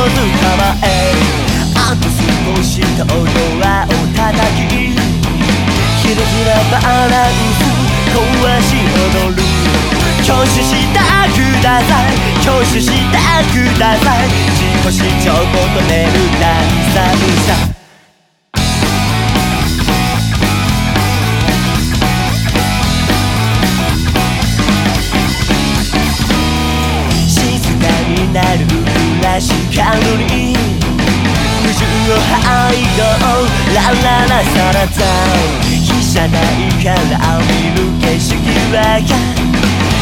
構えあと少しとドアを叩きひらひらバランス壊し踊る挙手してください挙手してください自己主張求める大寒さ暮らしかに無重を背後ラララサラザンじゃないから見る景色は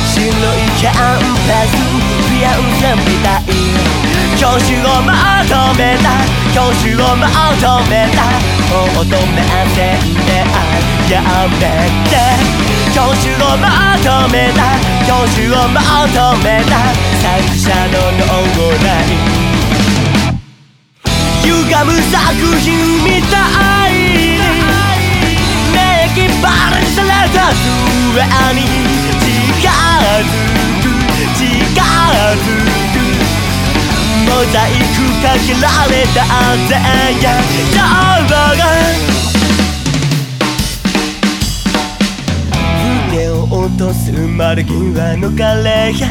白いキャンパスフィアンザみた。い教師を求めた。教師を求めた。求めせんであやめて教師を求めた。教師を求めた。作者の脳内歪む作品みたいにメキバラにされた上に近づく近づくモザイクかけられたぜやどうが落とす丸際の彼が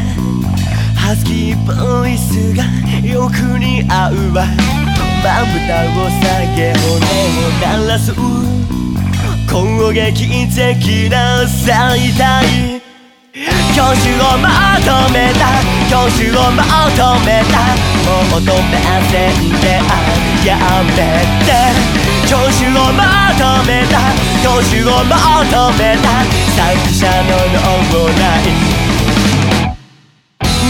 ハスキーボイスがよく似合うわまぶたを下げ骨を鳴らす攻撃的な最大教師を求めた教師を求めた。もう求めせんであやめて。教師を求めた。教師を求めた作者の脳内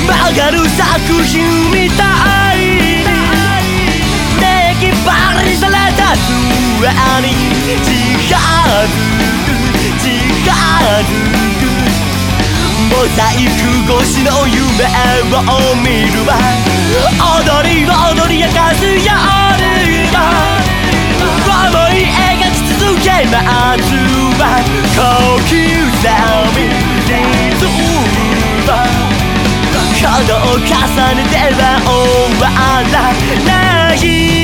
曲がる作品みたい。モザイク越しの夢を見るわ。踊りを踊り明かす夜がまずは小刻みリズム角を重ねては終わらない。